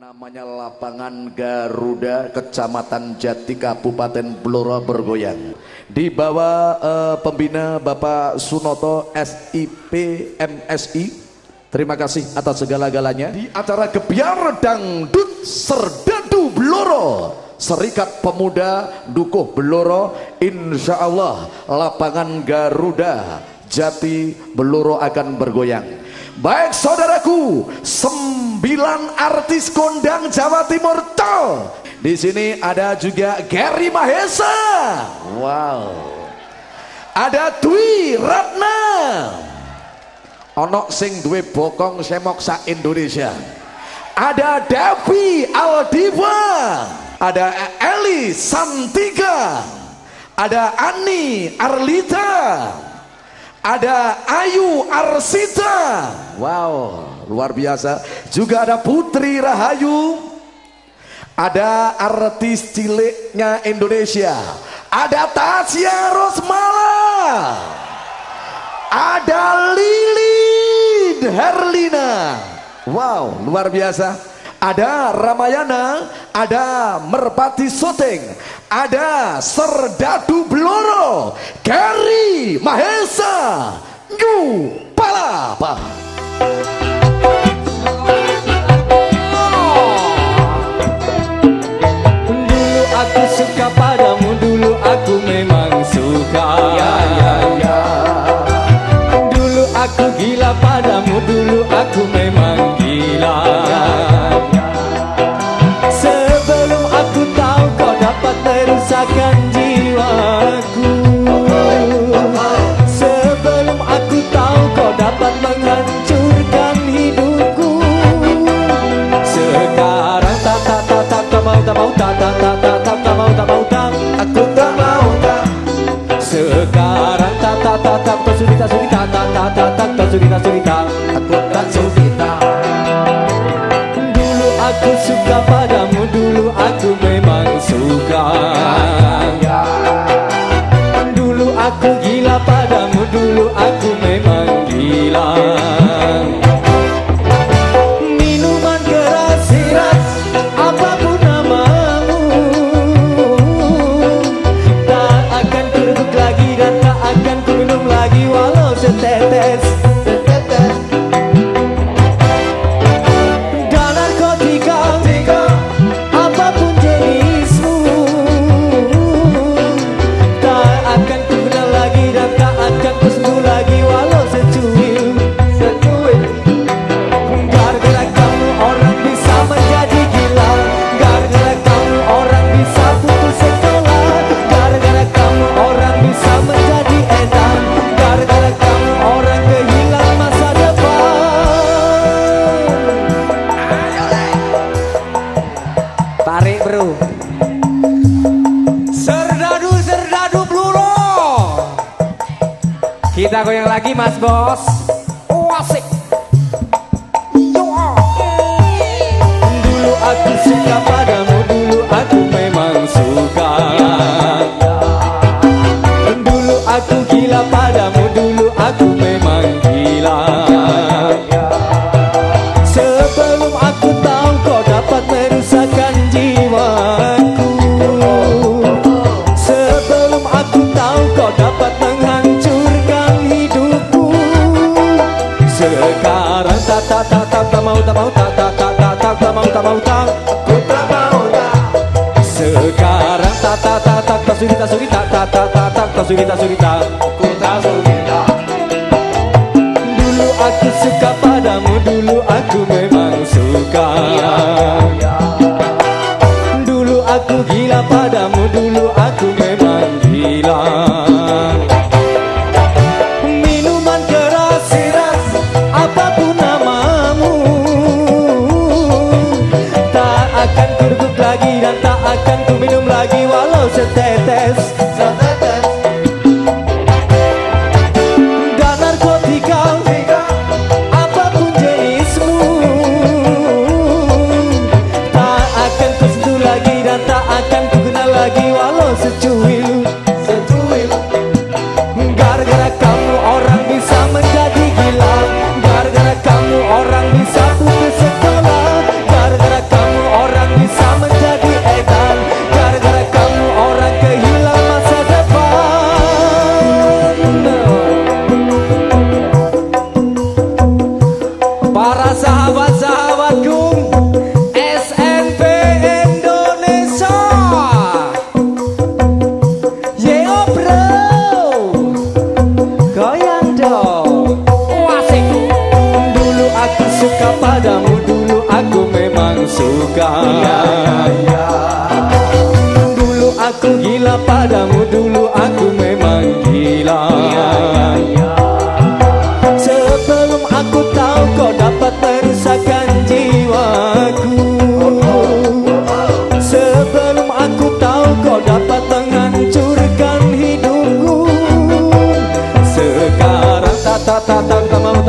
Namanya lapangan Garuda, Kecamatan Jati, Kabupaten Blora bergoyang. Di bawah uh, pembina Bapak Sunoto SIP MSI. Terima kasih atas segala-galanya. Di acara Gebiar Dangdut Serdadu Bloro. Serikat Pemuda Dukuh Bloro. Insya Allah lapangan Garuda Jati Bloro akan bergoyang. Baik saudaraku, sembilan artis kondang Jawa Timur tol. Di sini ada juga Gary Mahesa. Wow. Ada Dwi Ratna. Ono sing duwe bokong semok sa Indonesia. Ada Devi Aldiva. Ada Eli Santika. Ada Ani Arlita ada Ayu Arsita. Wow luar biasa. Juga ada Putri Rahayu. Ada artis ciliknya Indonesia. Ada Tasya Rosmala. Ada Lilin Herlina. Wow luar biasa ada Ramayana, ada Merpati Soteng, ada Serdadu Bloro, Gary Mahesa, Nyu Palapa. Tak tak tak tak mau tak mau tak aku tak mau tak. Sekarang tak tak tak tak tak tak tak tak tak tak tak tak aku tak tak. Dulu aku suka padamu dulu aku Tarik bro. Serdadu, serdadu peluru Kita goyang lagi mas bos tak tak tak tak suri tak suri tak Aku tak suri tak Dulu aku suka padamu Dulu aku memang suka. Dulu aku gila padamu Dulu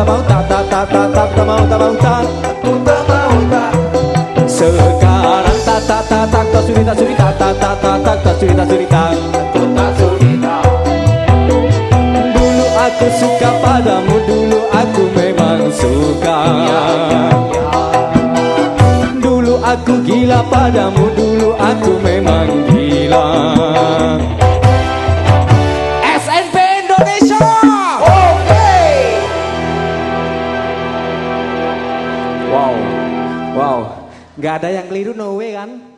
tak mau tak tak tak tak tak tak mau tak mau tak tak mau tak Sekarang tak tak tak tak tak suri tak suri tak tak tak tak tak tak suri tak suri tak tak sudi tak Dulu aku suka Ada yang keliru no way kan